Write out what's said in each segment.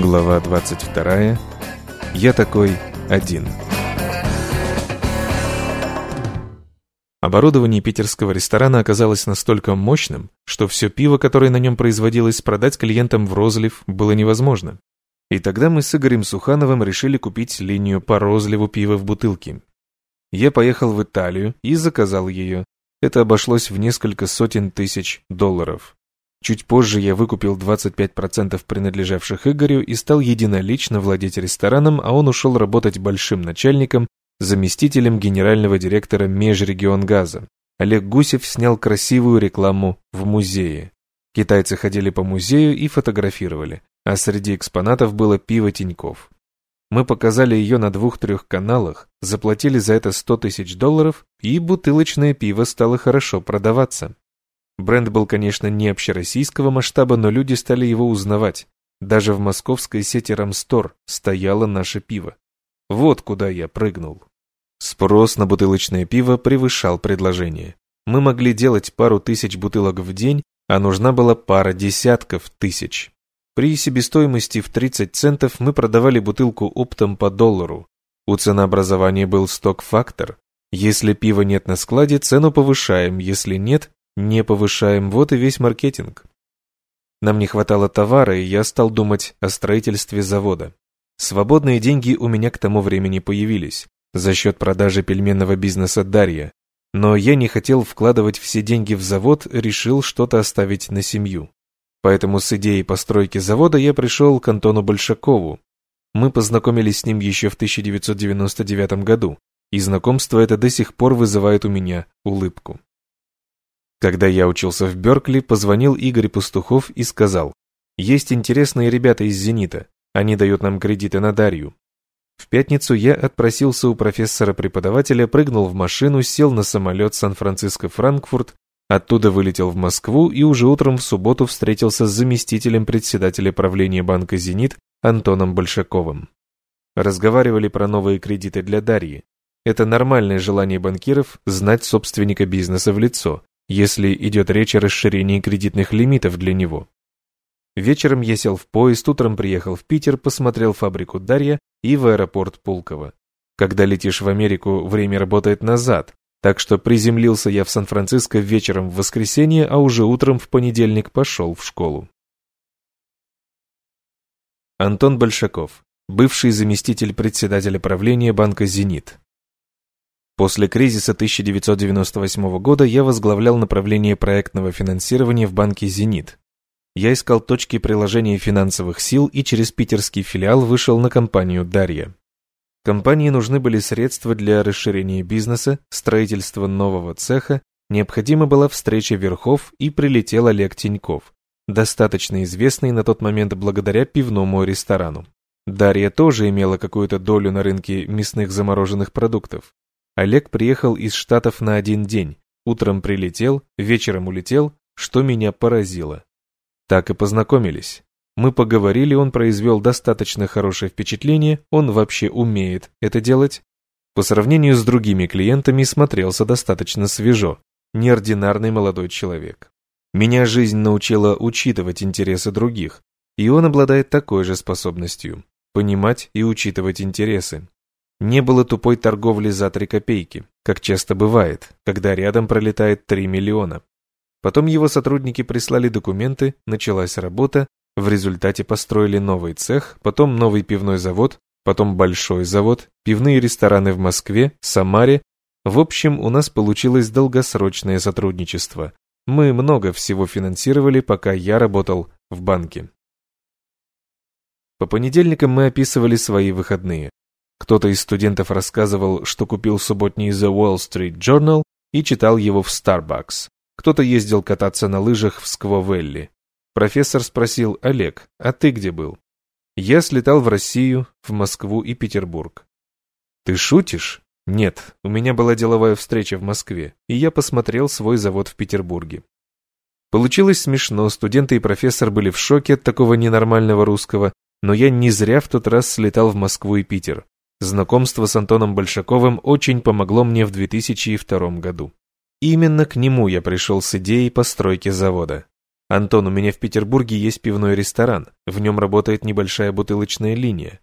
Глава 22. Я такой один. Оборудование питерского ресторана оказалось настолько мощным, что все пиво, которое на нем производилось, продать клиентам в розлив было невозможно. И тогда мы с Игорем Сухановым решили купить линию по розливу пива в бутылке. Я поехал в Италию и заказал ее. Это обошлось в несколько сотен тысяч долларов. Чуть позже я выкупил 25% принадлежавших Игорю и стал единолично владеть рестораном, а он ушел работать большим начальником, заместителем генерального директора Межрегионгаза. Олег Гусев снял красивую рекламу в музее. Китайцы ходили по музею и фотографировали, а среди экспонатов было пиво Тиньков. Мы показали ее на двух-трех каналах, заплатили за это 100 тысяч долларов, и бутылочное пиво стало хорошо продаваться. Бренд был, конечно, не общероссийского масштаба, но люди стали его узнавать. Даже в московской сети Рамстор стояло наше пиво. Вот куда я прыгнул. Спрос на бутылочное пиво превышал предложение. Мы могли делать пару тысяч бутылок в день, а нужна была пара десятков тысяч. При себестоимости в 30 центов мы продавали бутылку оптом по доллару. У ценообразования был сток-фактор. Если пива нет на складе, цену повышаем, если нет, не повышаем, вот и весь маркетинг. Нам не хватало товара, и я стал думать о строительстве завода. Свободные деньги у меня к тому времени появились, за счет продажи пельменного бизнеса Дарья. Но я не хотел вкладывать все деньги в завод, решил что-то оставить на семью. Поэтому с идеей постройки завода я пришел к Антону Большакову. Мы познакомились с ним еще в 1999 году, и знакомство это до сих пор вызывает у меня улыбку. Когда я учился в Беркли, позвонил Игорь Пастухов и сказал, «Есть интересные ребята из «Зенита», они дают нам кредиты на Дарью». В пятницу я отпросился у профессора-преподавателя, прыгнул в машину, сел на самолет Сан-Франциско-Франкфурт, оттуда вылетел в Москву и уже утром в субботу встретился с заместителем председателя правления банка «Зенит» Антоном Большаковым. Разговаривали про новые кредиты для Дарьи. Это нормальное желание банкиров знать собственника бизнеса в лицо, если идет речь о расширении кредитных лимитов для него. Вечером я сел в поезд, утром приехал в Питер, посмотрел фабрику Дарья и в аэропорт Пулково. Когда летишь в Америку, время работает назад, так что приземлился я в Сан-Франциско вечером в воскресенье, а уже утром в понедельник пошел в школу. Антон Большаков, бывший заместитель председателя правления банка «Зенит», После кризиса 1998 года я возглавлял направление проектного финансирования в банке «Зенит». Я искал точки приложения финансовых сил и через питерский филиал вышел на компанию «Дарья». Компании нужны были средства для расширения бизнеса, строительства нового цеха, необходима была встреча верхов и прилетел Олег Тиньков, достаточно известный на тот момент благодаря пивному ресторану. Дарья тоже имела какую-то долю на рынке мясных замороженных продуктов. Олег приехал из Штатов на один день, утром прилетел, вечером улетел, что меня поразило. Так и познакомились. Мы поговорили, он произвел достаточно хорошее впечатление, он вообще умеет это делать. По сравнению с другими клиентами смотрелся достаточно свежо, неординарный молодой человек. Меня жизнь научила учитывать интересы других, и он обладает такой же способностью – понимать и учитывать интересы. Не было тупой торговли за три копейки, как часто бывает, когда рядом пролетает 3 миллиона. Потом его сотрудники прислали документы, началась работа, в результате построили новый цех, потом новый пивной завод, потом большой завод, пивные рестораны в Москве, Самаре. В общем, у нас получилось долгосрочное сотрудничество. Мы много всего финансировали, пока я работал в банке. По понедельникам мы описывали свои выходные. Кто-то из студентов рассказывал, что купил субботний The Wall Street Journal и читал его в Starbucks. Кто-то ездил кататься на лыжах в Сквовелли. Профессор спросил, Олег, а ты где был? Я слетал в Россию, в Москву и Петербург. Ты шутишь? Нет, у меня была деловая встреча в Москве, и я посмотрел свой завод в Петербурге. Получилось смешно, студенты и профессор были в шоке от такого ненормального русского, но я не зря в тот раз слетал в Москву и Питер. Знакомство с Антоном Большаковым очень помогло мне в 2002 году. Именно к нему я пришел с идеей постройки завода. Антон, у меня в Петербурге есть пивной ресторан. В нем работает небольшая бутылочная линия.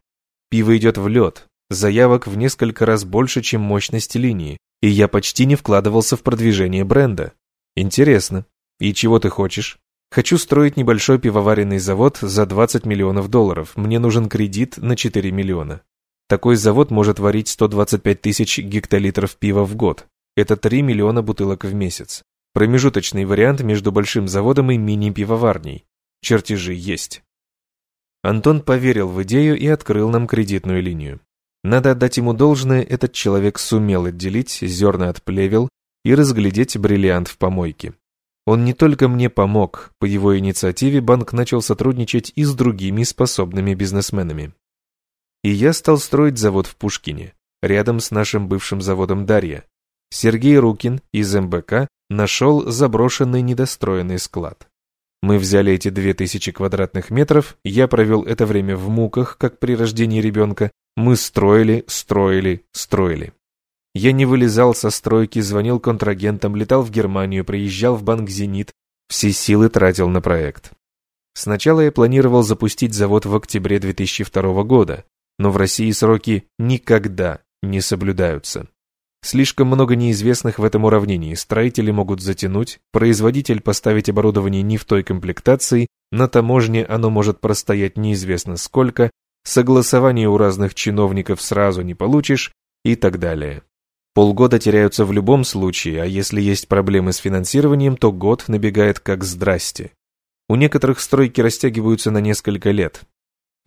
Пиво идет в лед. Заявок в несколько раз больше, чем мощность линии. И я почти не вкладывался в продвижение бренда. Интересно. И чего ты хочешь? Хочу строить небольшой пивоваренный завод за 20 миллионов долларов. Мне нужен кредит на 4 миллиона. Такой завод может варить 125 тысяч гектолитров пива в год. Это 3 миллиона бутылок в месяц. Промежуточный вариант между большим заводом и мини-пивоварней. Чертежи есть. Антон поверил в идею и открыл нам кредитную линию. Надо отдать ему должное, этот человек сумел отделить зерна от плевел и разглядеть бриллиант в помойке. Он не только мне помог, по его инициативе банк начал сотрудничать и с другими способными бизнесменами. И я стал строить завод в Пушкине, рядом с нашим бывшим заводом «Дарья». Сергей Рукин из МБК нашел заброшенный недостроенный склад. Мы взяли эти две тысячи квадратных метров, я провел это время в муках, как при рождении ребенка. Мы строили, строили, строили. Я не вылезал со стройки, звонил контрагентам, летал в Германию, приезжал в банк «Зенит», все силы тратил на проект. Сначала я планировал запустить завод в октябре 2002 года, но в России сроки никогда не соблюдаются. Слишком много неизвестных в этом уравнении. Строители могут затянуть, производитель поставить оборудование не в той комплектации, на таможне оно может простоять неизвестно сколько, согласование у разных чиновников сразу не получишь и так далее. Полгода теряются в любом случае, а если есть проблемы с финансированием, то год набегает как здрасте. У некоторых стройки растягиваются на несколько лет.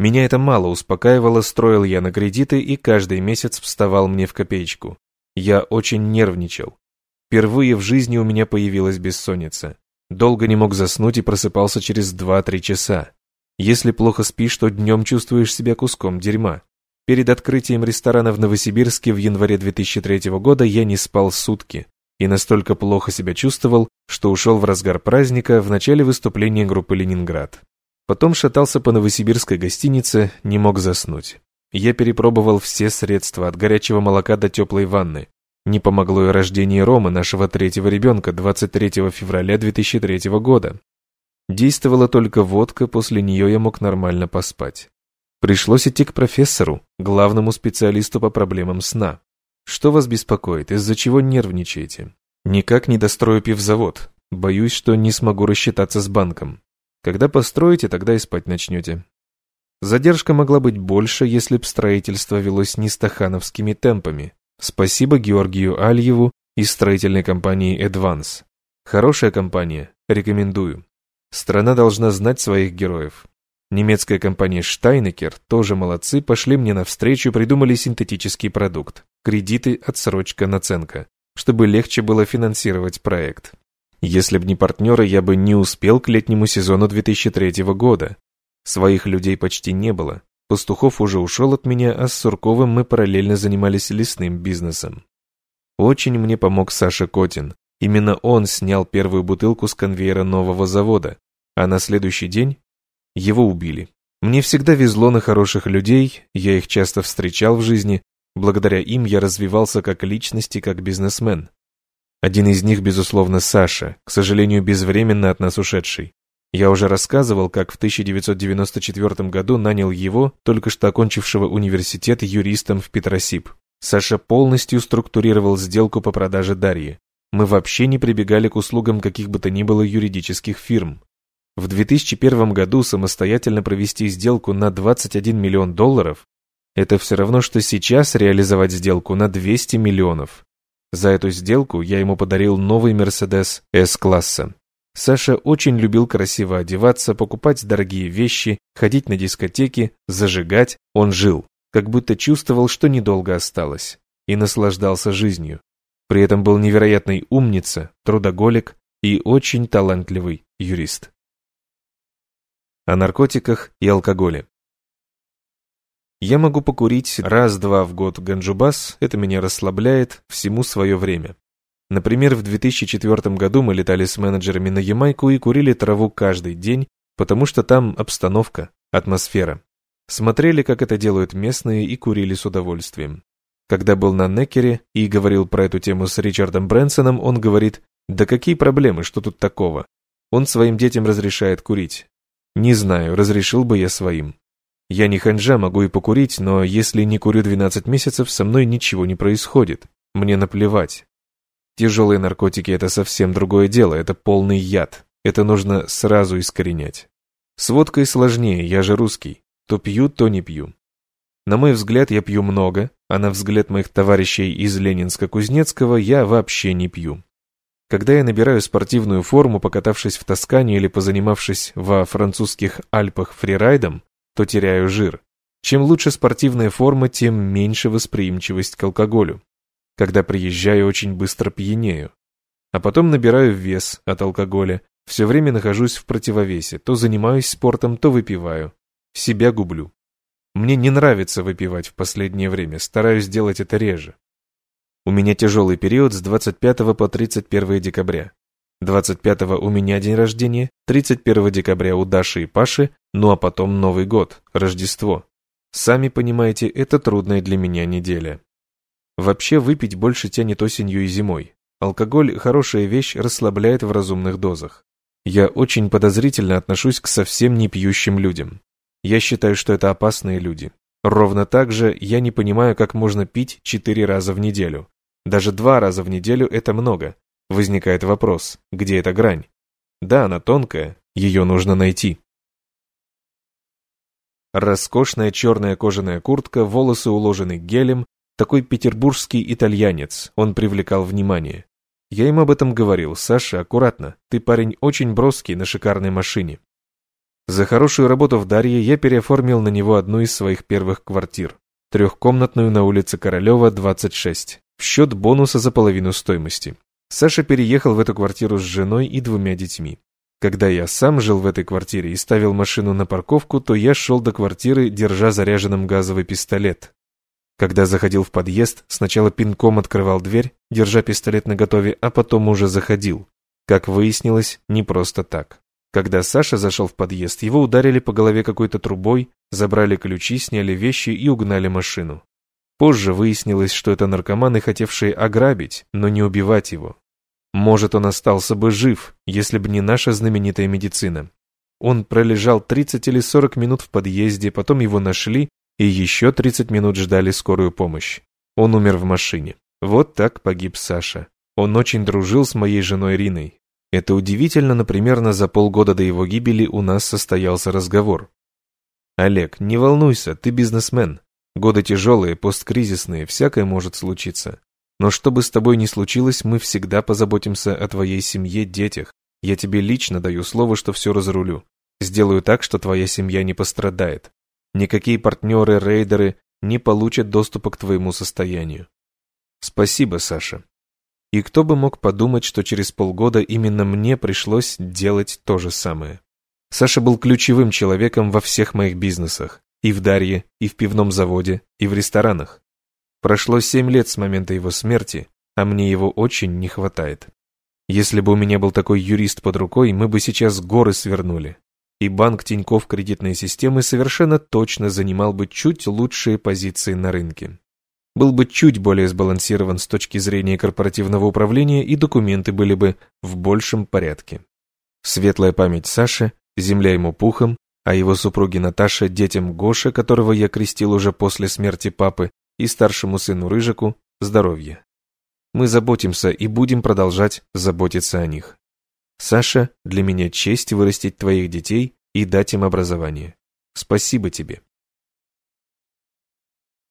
Меня это мало успокаивало, строил я на кредиты и каждый месяц вставал мне в копеечку. Я очень нервничал. Впервые в жизни у меня появилась бессонница. Долго не мог заснуть и просыпался через 2-3 часа. Если плохо спишь, то днем чувствуешь себя куском дерьма. Перед открытием ресторана в Новосибирске в январе 2003 года я не спал сутки и настолько плохо себя чувствовал, что ушел в разгар праздника в начале выступления группы «Ленинград». Потом шатался по новосибирской гостинице, не мог заснуть. Я перепробовал все средства, от горячего молока до теплой ванны. Не помогло и рождение Ромы, нашего третьего ребенка, 23 февраля 2003 года. Действовала только водка, после нее я мог нормально поспать. Пришлось идти к профессору, главному специалисту по проблемам сна. Что вас беспокоит, из-за чего нервничаете? Никак не дострою пивзавод. Боюсь, что не смогу рассчитаться с банком. Когда построите, тогда и спать начнете. Задержка могла быть больше, если б строительство велось не стахановскими темпами. Спасибо Георгию Альеву из строительной компании «Эдванс». Хорошая компания, рекомендую. Страна должна знать своих героев. Немецкая компания Штайнекер, тоже молодцы, пошли мне навстречу, придумали синтетический продукт. Кредиты, отсрочка, наценка. Чтобы легче было финансировать проект. Если б не партнеры, я бы не успел к летнему сезону 2003 года. Своих людей почти не было. Пастухов уже ушел от меня, а с Сурковым мы параллельно занимались лесным бизнесом. Очень мне помог Саша Котин. Именно он снял первую бутылку с конвейера нового завода, а на следующий день его убили. Мне всегда везло на хороших людей, я их часто встречал в жизни, благодаря им я развивался как личность и как бизнесмен. Один из них, безусловно, Саша, к сожалению, безвременно от нас ушедший. Я уже рассказывал, как в 1994 году нанял его, только что окончившего университет, юристом в Петросип. Саша полностью структурировал сделку по продаже Дарьи. Мы вообще не прибегали к услугам каких бы то ни было юридических фирм. В 2001 году самостоятельно провести сделку на 21 миллион долларов – это все равно, что сейчас реализовать сделку на 200 миллионов. За эту сделку я ему подарил новый Мерседес S-класса. Саша очень любил красиво одеваться, покупать дорогие вещи, ходить на дискотеки, зажигать. Он жил, как будто чувствовал, что недолго осталось, и наслаждался жизнью. При этом был невероятный умница, трудоголик и очень талантливый юрист. О наркотиках и алкоголе. Я могу покурить раз-два в год ганджубас, это меня расслабляет, всему свое время. Например, в 2004 году мы летали с менеджерами на Ямайку и курили траву каждый день, потому что там обстановка, атмосфера. Смотрели, как это делают местные, и курили с удовольствием. Когда был на Некере и говорил про эту тему с Ричардом Брэнсоном, он говорит, «Да какие проблемы, что тут такого? Он своим детям разрешает курить. Не знаю, разрешил бы я своим. Я не ханжа, могу и покурить, но если не курю 12 месяцев, со мной ничего не происходит. Мне наплевать. Тяжелые наркотики – это совсем другое дело, это полный яд. Это нужно сразу искоренять. С водкой сложнее, я же русский. То пью, то не пью. На мой взгляд, я пью много, а на взгляд моих товарищей из Ленинска-Кузнецкого я вообще не пью. Когда я набираю спортивную форму, покатавшись в Тоскане или позанимавшись во французских Альпах фрирайдом, то теряю жир. Чем лучше спортивная форма, тем меньше восприимчивость к алкоголю. Когда приезжаю, очень быстро пьянею. А потом набираю вес от алкоголя, все время нахожусь в противовесе, то занимаюсь спортом, то выпиваю. Себя гублю. Мне не нравится выпивать в последнее время, стараюсь делать это реже. У меня тяжелый период с 25 по 31 декабря. 25 у меня день рождения, 31 декабря у Даши и Паши, ну а потом Новый год, Рождество. Сами понимаете, это трудная для меня неделя. Вообще выпить больше тянет осенью и зимой. Алкоголь – хорошая вещь, расслабляет в разумных дозах. Я очень подозрительно отношусь к совсем не пьющим людям. Я считаю, что это опасные люди. Ровно так же я не понимаю, как можно пить четыре раза в неделю. Даже два раза в неделю это много. Возникает вопрос, где эта грань? Да, она тонкая, ее нужно найти. Роскошная черная кожаная куртка, волосы уложены гелем, такой петербургский итальянец, он привлекал внимание. Я им об этом говорил, Саша, аккуратно, ты парень очень броский на шикарной машине. За хорошую работу в Дарье я переоформил на него одну из своих первых квартир. Трехкомнатную на улице Королева, 26. В счет бонуса за половину стоимости. Саша переехал в эту квартиру с женой и двумя детьми. Когда я сам жил в этой квартире и ставил машину на парковку, то я шел до квартиры, держа заряженным газовый пистолет. Когда заходил в подъезд, сначала пинком открывал дверь, держа пистолет наготове, а потом уже заходил. Как выяснилось, не просто так. Когда Саша зашел в подъезд, его ударили по голове какой-то трубой, забрали ключи, сняли вещи и угнали машину. Позже выяснилось, что это наркоманы, хотевшие ограбить, но не убивать его. Может, он остался бы жив, если бы не наша знаменитая медицина. Он пролежал 30 или 40 минут в подъезде, потом его нашли, и еще 30 минут ждали скорую помощь. Он умер в машине. Вот так погиб Саша. Он очень дружил с моей женой Риной. Это удивительно, но примерно за полгода до его гибели у нас состоялся разговор. «Олег, не волнуйся, ты бизнесмен. Годы тяжелые, посткризисные, всякое может случиться. Но что бы с тобой ни случилось, мы всегда позаботимся о твоей семье, детях. Я тебе лично даю слово, что все разрулю. Сделаю так, что твоя семья не пострадает. Никакие партнеры, рейдеры не получат доступа к твоему состоянию. Спасибо, Саша. И кто бы мог подумать, что через полгода именно мне пришлось делать то же самое. Саша был ключевым человеком во всех моих бизнесах. И в Дарье, и в пивном заводе, и в ресторанах. Прошло семь лет с момента его смерти, а мне его очень не хватает. Если бы у меня был такой юрист под рукой, мы бы сейчас горы свернули. И банк Тинькофф кредитной системы совершенно точно занимал бы чуть лучшие позиции на рынке был бы чуть более сбалансирован с точки зрения корпоративного управления и документы были бы в большем порядке. Светлая память Саши, земля ему пухом, а его супруге Наташе, детям Гоше, которого я крестил уже после смерти папы, и старшему сыну Рыжику, здоровье. Мы заботимся и будем продолжать заботиться о них. Саша, для меня честь вырастить твоих детей и дать им образование. Спасибо тебе.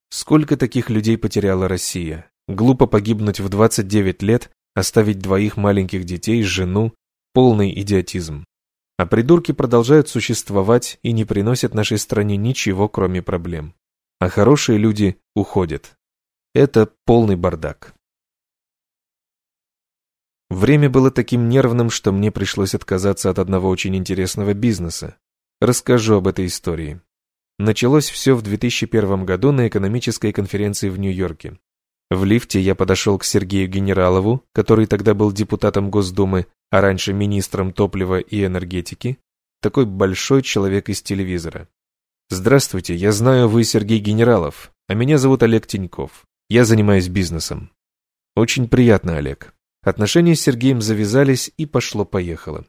Сколько таких людей потеряла Россия? Глупо погибнуть в 29 лет, оставить двоих маленьких детей, жену, полный идиотизм. А придурки продолжают существовать и не приносят нашей стране ничего, кроме проблем. А хорошие люди уходят. Это полный бардак. Время было таким нервным, что мне пришлось отказаться от одного очень интересного бизнеса. Расскажу об этой истории. Началось все в 2001 году на экономической конференции в Нью-Йорке. В лифте я подошел к Сергею Генералову, который тогда был депутатом Госдумы, а раньше министром топлива и энергетики. Такой большой человек из телевизора. «Здравствуйте, я знаю, вы Сергей Генералов, а меня зовут Олег Тиньков. Я занимаюсь бизнесом». «Очень приятно, Олег». Отношения с Сергеем завязались и пошло-поехало.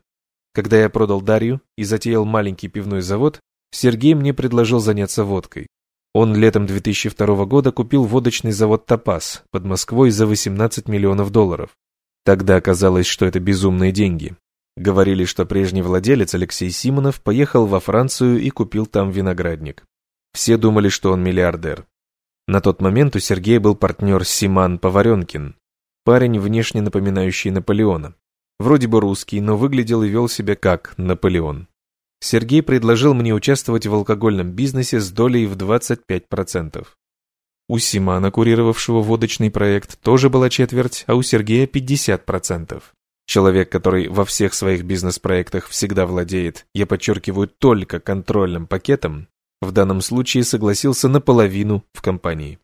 Когда я продал Дарью и затеял маленький пивной завод, Сергей мне предложил заняться водкой. Он летом 2002 года купил водочный завод «Топаз» под Москвой за 18 миллионов долларов. Тогда оказалось, что это безумные деньги. Говорили, что прежний владелец Алексей Симонов поехал во Францию и купил там виноградник. Все думали, что он миллиардер. На тот момент у Сергея был партнер Симан Поваренкин, парень, внешне напоминающий Наполеона. Вроде бы русский, но выглядел и вел себя как Наполеон. Сергей предложил мне участвовать в алкогольном бизнесе с долей в 25%. У Симана, курировавшего водочный проект, тоже была четверть, а у Сергея 50%. Человек, который во всех своих бизнес-проектах всегда владеет, я подчеркиваю, только контрольным пакетом, в данном случае согласился наполовину в компании.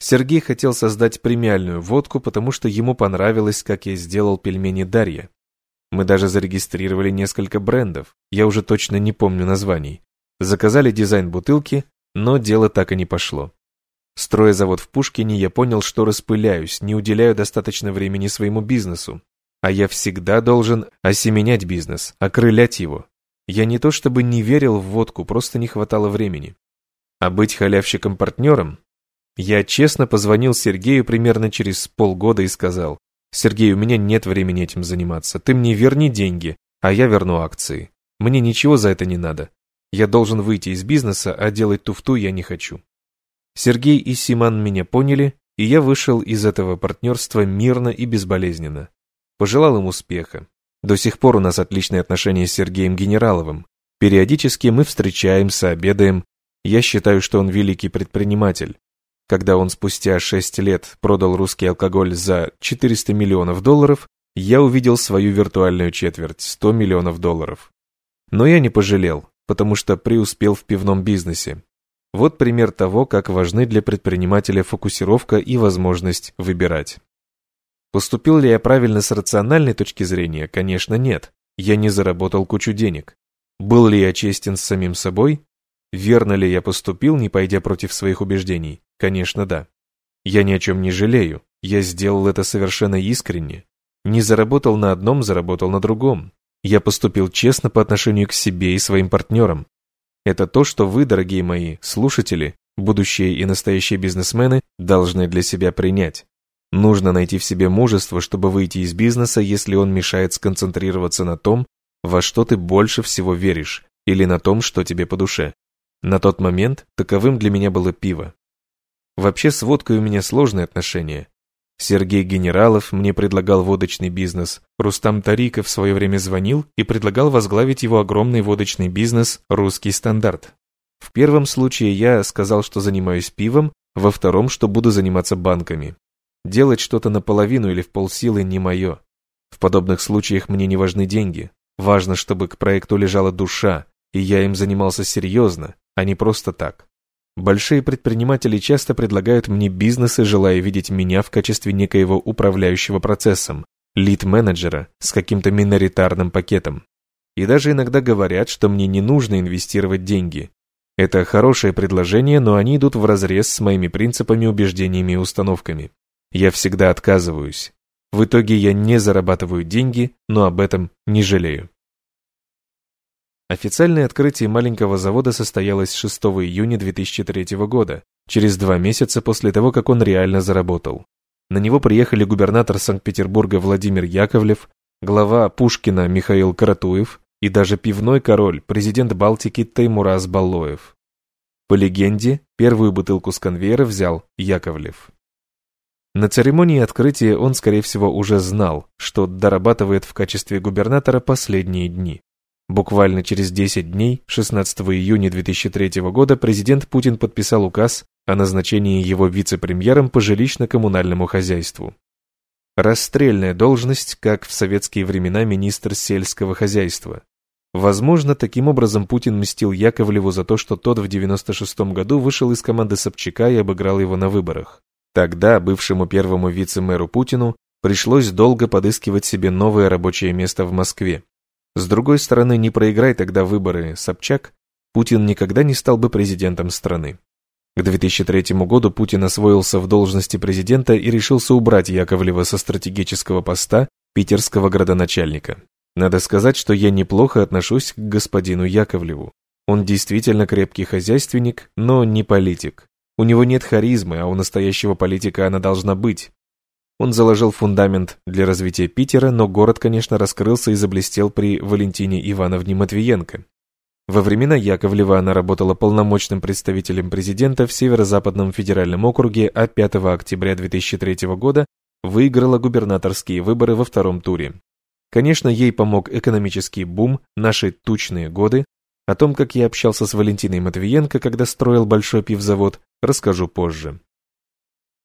Сергей хотел создать премиальную водку, потому что ему понравилось, как я сделал пельмени Дарья. Мы даже зарегистрировали несколько брендов, я уже точно не помню названий. Заказали дизайн бутылки, но дело так и не пошло. Строя завод в Пушкине, я понял, что распыляюсь, не уделяю достаточно времени своему бизнесу. А я всегда должен осеменять бизнес, окрылять его. Я не то чтобы не верил в водку, просто не хватало времени. А быть халявщиком-партнером? Я честно позвонил Сергею примерно через полгода и сказал, «Сергей, у меня нет времени этим заниматься. Ты мне верни деньги, а я верну акции. Мне ничего за это не надо. Я должен выйти из бизнеса, а делать туфту я не хочу». Сергей и Симан меня поняли, и я вышел из этого партнерства мирно и безболезненно. Пожелал им успеха. До сих пор у нас отличные отношения с Сергеем Генераловым. Периодически мы встречаемся, обедаем. Я считаю, что он великий предприниматель. Когда он спустя 6 лет продал русский алкоголь за 400 миллионов долларов, я увидел свою виртуальную четверть – 100 миллионов долларов. Но я не пожалел, потому что преуспел в пивном бизнесе. Вот пример того, как важны для предпринимателя фокусировка и возможность выбирать. Поступил ли я правильно с рациональной точки зрения? Конечно, нет. Я не заработал кучу денег. Был ли я честен с самим собой? Верно ли я поступил, не пойдя против своих убеждений? Конечно, да. Я ни о чем не жалею. Я сделал это совершенно искренне. Не заработал на одном, заработал на другом. Я поступил честно по отношению к себе и своим партнерам. Это то, что вы, дорогие мои слушатели, будущие и настоящие бизнесмены, должны для себя принять. Нужно найти в себе мужество, чтобы выйти из бизнеса, если он мешает сконцентрироваться на том, во что ты больше всего веришь, или на том, что тебе по душе. На тот момент таковым для меня было пиво. Вообще с водкой у меня сложные отношения. Сергей Генералов мне предлагал водочный бизнес, Рустам Тариков в свое время звонил и предлагал возглавить его огромный водочный бизнес «Русский стандарт». В первом случае я сказал, что занимаюсь пивом, во втором, что буду заниматься банками. Делать что-то наполовину или в полсилы не мое. В подобных случаях мне не важны деньги. Важно, чтобы к проекту лежала душа, и я им занимался серьезно, а не просто так. Большие предприниматели часто предлагают мне бизнесы, желая видеть меня в качестве некоего управляющего процессом, лид-менеджера с каким-то миноритарным пакетом. И даже иногда говорят, что мне не нужно инвестировать деньги. Это хорошее предложение, но они идут вразрез с моими принципами, убеждениями и установками. Я всегда отказываюсь. В итоге я не зарабатываю деньги, но об этом не жалею. Официальное открытие маленького завода состоялось 6 июня 2003 года, через два месяца после того, как он реально заработал. На него приехали губернатор Санкт-Петербурга Владимир Яковлев, глава Пушкина Михаил Каратуев и даже пивной король, президент Балтики Теймураз Баллоев. По легенде, первую бутылку с конвейера взял Яковлев. На церемонии открытия он, скорее всего, уже знал, что дорабатывает в качестве губернатора последние дни. Буквально через 10 дней, 16 июня 2003 года, президент Путин подписал указ о назначении его вице-премьером по жилищно-коммунальному хозяйству. Расстрельная должность, как в советские времена министр сельского хозяйства. Возможно, таким образом Путин мстил Яковлеву за то, что тот в 96 году вышел из команды Собчака и обыграл его на выборах. Тогда бывшему первому вице-мэру Путину пришлось долго подыскивать себе новое рабочее место в Москве. С другой стороны, не проиграй тогда выборы Собчак, Путин никогда не стал бы президентом страны. К 2003 году Путин освоился в должности президента и решился убрать Яковлева со стратегического поста питерского градоначальника. Надо сказать, что я неплохо отношусь к господину Яковлеву. Он действительно крепкий хозяйственник, но не политик. У него нет харизмы, а у настоящего политика она должна быть. Он заложил фундамент для развития Питера, но город, конечно, раскрылся и заблестел при Валентине Ивановне Матвиенко. Во времена Яковлева она работала полномочным представителем президента в Северо-Западном федеральном округе, а 5 октября 2003 года выиграла губернаторские выборы во втором туре. Конечно, ей помог экономический бум, наши тучные годы. О том, как я общался с Валентиной Матвиенко, когда строил большой пивзавод, расскажу позже.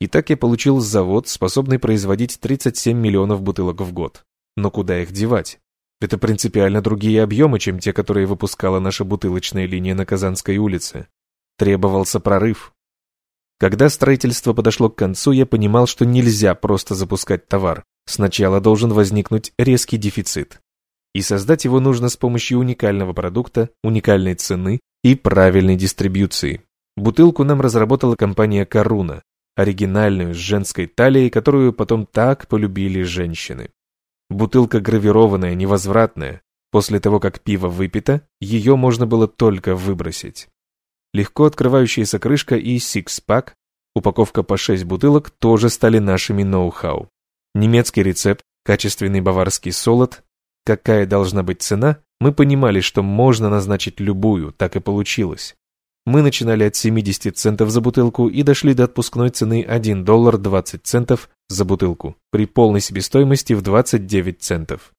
Итак, я получил завод, способный производить 37 миллионов бутылок в год. Но куда их девать? Это принципиально другие объемы, чем те, которые выпускала наша бутылочная линия на Казанской улице. Требовался прорыв. Когда строительство подошло к концу, я понимал, что нельзя просто запускать товар. Сначала должен возникнуть резкий дефицит. И создать его нужно с помощью уникального продукта, уникальной цены и правильной дистрибьюции. Бутылку нам разработала компания Каруна, оригинальную с женской талией, которую потом так полюбили женщины. Бутылка гравированная, невозвратная. После того, как пиво выпито, ее можно было только выбросить. Легко открывающаяся крышка и сикс-пак, упаковка по 6 бутылок тоже стали нашими ноу-хау. Немецкий рецепт, качественный баварский солод, какая должна быть цена, мы понимали, что можно назначить любую, так и получилось. Мы начинали от 70 центов за бутылку и дошли до отпускной цены 1 доллар 20 центов за бутылку, при полной себестоимости в 29 центов.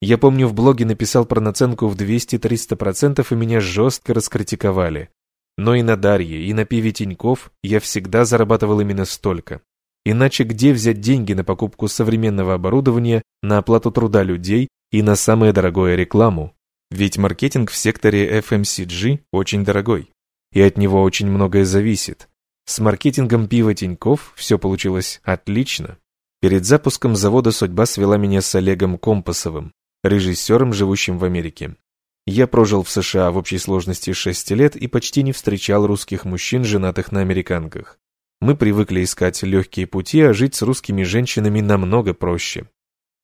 Я помню, в блоге написал про наценку в 200-300% и меня жестко раскритиковали. Но и на Дарье, и на пиве Тиньков я всегда зарабатывал именно столько. Иначе где взять деньги на покупку современного оборудования, на оплату труда людей и на самое дорогое рекламу? Ведь маркетинг в секторе FMCG очень дорогой и от него очень многое зависит. С маркетингом пива Тиньков все получилось отлично. Перед запуском завода судьба свела меня с Олегом Компасовым, режиссером, живущим в Америке. Я прожил в США в общей сложности 6 лет и почти не встречал русских мужчин, женатых на американках. Мы привыкли искать легкие пути, а жить с русскими женщинами намного проще.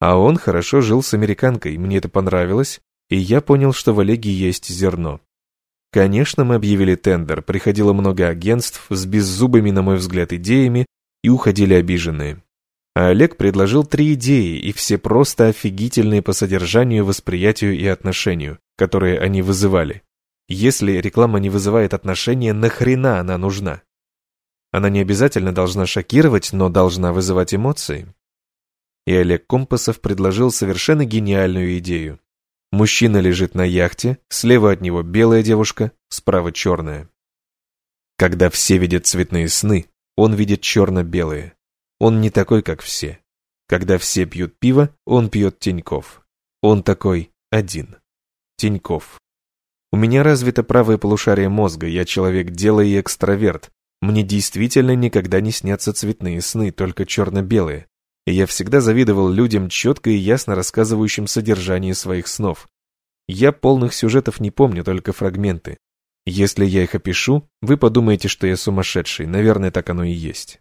А он хорошо жил с американкой, мне это понравилось, и я понял, что в Олеге есть зерно. Конечно, мы объявили тендер, приходило много агентств с беззубыми, на мой взгляд, идеями, и уходили обиженные. А Олег предложил три идеи, и все просто офигительные по содержанию, восприятию и отношению, которые они вызывали. Если реклама не вызывает отношения, нахрена она нужна? Она не обязательно должна шокировать, но должна вызывать эмоции. И Олег Компасов предложил совершенно гениальную идею. Мужчина лежит на яхте, слева от него белая девушка, справа черная. Когда все видят цветные сны, он видит черно-белые. Он не такой, как все. Когда все пьют пиво, он пьет Тиньков. Он такой один. Тиньков. У меня развито правое полушарие мозга, я человек дела и экстраверт. Мне действительно никогда не снятся цветные сны, только черно-белые и я всегда завидовал людям, четко и ясно рассказывающим содержание своих снов. Я полных сюжетов не помню, только фрагменты. Если я их опишу, вы подумаете, что я сумасшедший, наверное, так оно и есть.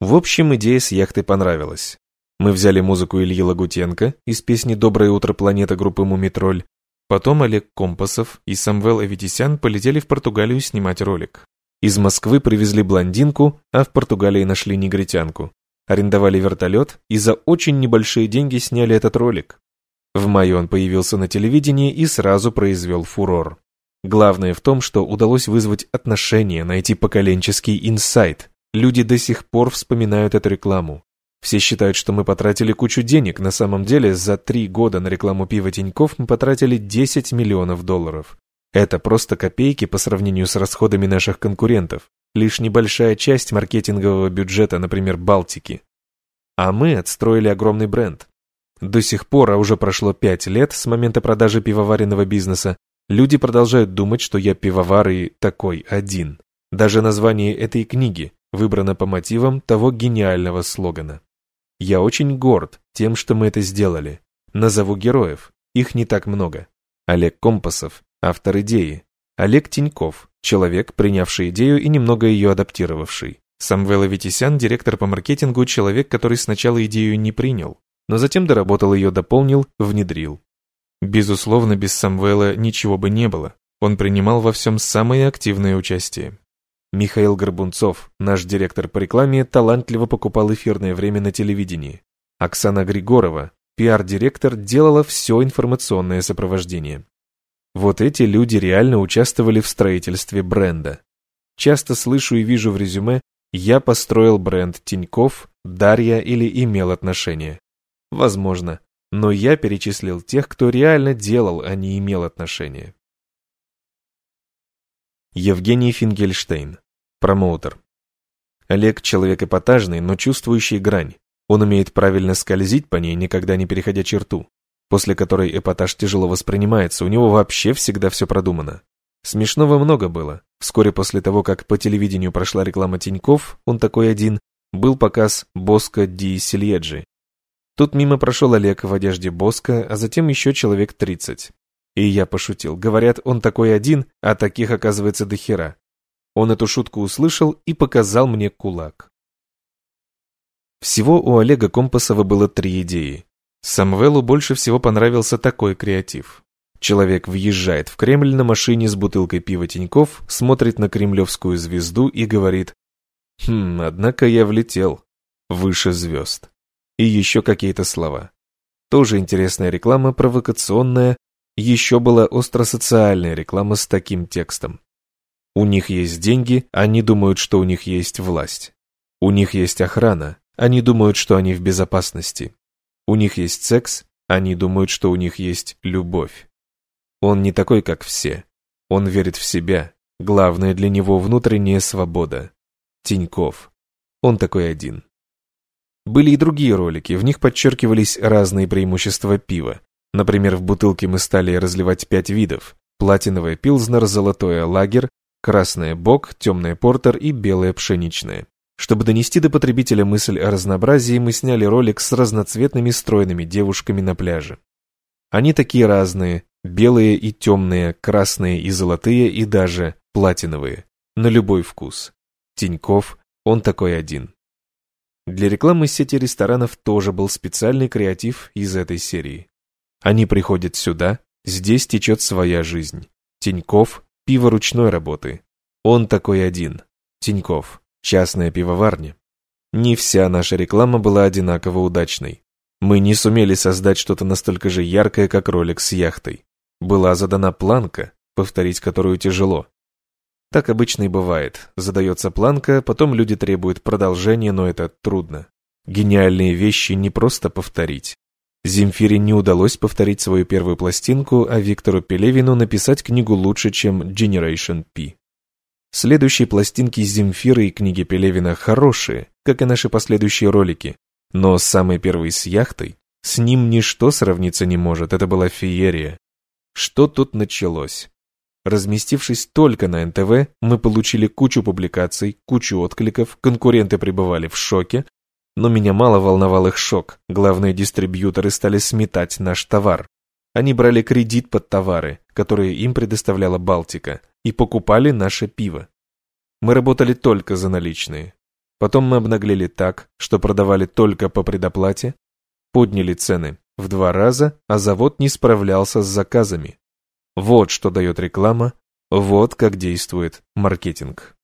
В общем, идея с яхты понравилась. Мы взяли музыку Ильи Лагутенко из песни «Доброе утро, планета» группы «Мумитроль». Потом Олег Компасов и Самвел Эвитисян полетели в Португалию снимать ролик. Из Москвы привезли блондинку, а в Португалии нашли негритянку арендовали вертолет и за очень небольшие деньги сняли этот ролик. В мае он появился на телевидении и сразу произвел фурор. Главное в том, что удалось вызвать отношения, найти поколенческий инсайт. Люди до сих пор вспоминают эту рекламу. Все считают, что мы потратили кучу денег, на самом деле за три года на рекламу пива Тиньков мы потратили 10 миллионов долларов. Это просто копейки по сравнению с расходами наших конкурентов лишь небольшая часть маркетингового бюджета, например, Балтики. А мы отстроили огромный бренд. До сих пор, а уже прошло пять лет с момента продажи пивоваренного бизнеса, люди продолжают думать, что я пивовар и такой один. Даже название этой книги выбрано по мотивам того гениального слогана. Я очень горд тем, что мы это сделали. Назову героев, их не так много. Олег Компасов, автор идеи. Олег Тиньков, человек, принявший идею и немного ее адаптировавший. Самвел Витисян, директор по маркетингу, человек, который сначала идею не принял, но затем доработал ее, дополнил, внедрил. Безусловно, без Самвела ничего бы не было. Он принимал во всем самое активное участие. Михаил Горбунцов, наш директор по рекламе, талантливо покупал эфирное время на телевидении. Оксана Григорова, пиар-директор, делала все информационное сопровождение. Вот эти люди реально участвовали в строительстве бренда. Часто слышу и вижу в резюме «Я построил бренд Тиньков, Дарья или имел отношение». Возможно, но я перечислил тех, кто реально делал, а не имел отношения. Евгений Фингельштейн, промоутер. Олег – человек эпатажный, но чувствующий грань. Он умеет правильно скользить по ней, никогда не переходя черту, после которой эпатаж тяжело воспринимается, у него вообще всегда все продумано. Смешного много было. Вскоре после того, как по телевидению прошла реклама Тиньков, он такой один, был показ Боско Ди Сильеджи, Тут мимо прошел Олег в одежде Боска, а затем еще человек тридцать. И я пошутил. Говорят, он такой один, а таких оказывается до хера. Он эту шутку услышал и показал мне кулак. Всего у Олега Компасова было три идеи. Самвелу больше всего понравился такой креатив. Человек въезжает в Кремль на машине с бутылкой пива Тиньков, смотрит на кремлевскую звезду и говорит «Хм, однако я влетел. Выше звезд» и еще какие-то слова. Тоже интересная реклама, провокационная, еще была остросоциальная реклама с таким текстом. У них есть деньги, они думают, что у них есть власть. У них есть охрана, они думают, что они в безопасности. У них есть секс, они думают, что у них есть любовь. Он не такой, как все. Он верит в себя. Главное для него внутренняя свобода. Тиньков. Он такой один. Были и другие ролики, в них подчеркивались разные преимущества пива. Например, в бутылке мы стали разливать пять видов. Платиновое пилзнер, золотое лагер, красное бок, темное портер и белое пшеничное. Чтобы донести до потребителя мысль о разнообразии, мы сняли ролик с разноцветными стройными девушками на пляже. Они такие разные, белые и темные, красные и золотые и даже платиновые, на любой вкус. Тиньков, он такой один. Для рекламы сети ресторанов тоже был специальный креатив из этой серии. Они приходят сюда, здесь течет своя жизнь. Тиньков – пиво ручной работы. Он такой один. Тиньков – частная пивоварня. Не вся наша реклама была одинаково удачной. Мы не сумели создать что-то настолько же яркое, как ролик с яхтой. Была задана планка, повторить которую тяжело. Так обычно и бывает. Задается планка, потом люди требуют продолжения, но это трудно. Гениальные вещи не просто повторить. Земфире не удалось повторить свою первую пластинку, а Виктору Пелевину написать книгу лучше, чем Generation P. Следующие пластинки Земфиры и книги Пелевина хорошие, как и наши последующие ролики. Но самый первый с яхтой, с ним ничто сравниться не может, это была феерия. Что тут началось? Разместившись только на НТВ, мы получили кучу публикаций, кучу откликов, конкуренты пребывали в шоке, но меня мало волновал их шок. Главные дистрибьюторы стали сметать наш товар. Они брали кредит под товары, которые им предоставляла Балтика, и покупали наше пиво. Мы работали только за наличные. Потом мы обнаглели так, что продавали только по предоплате, подняли цены в два раза, а завод не справлялся с заказами. Вот что дает реклама, вот как действует маркетинг.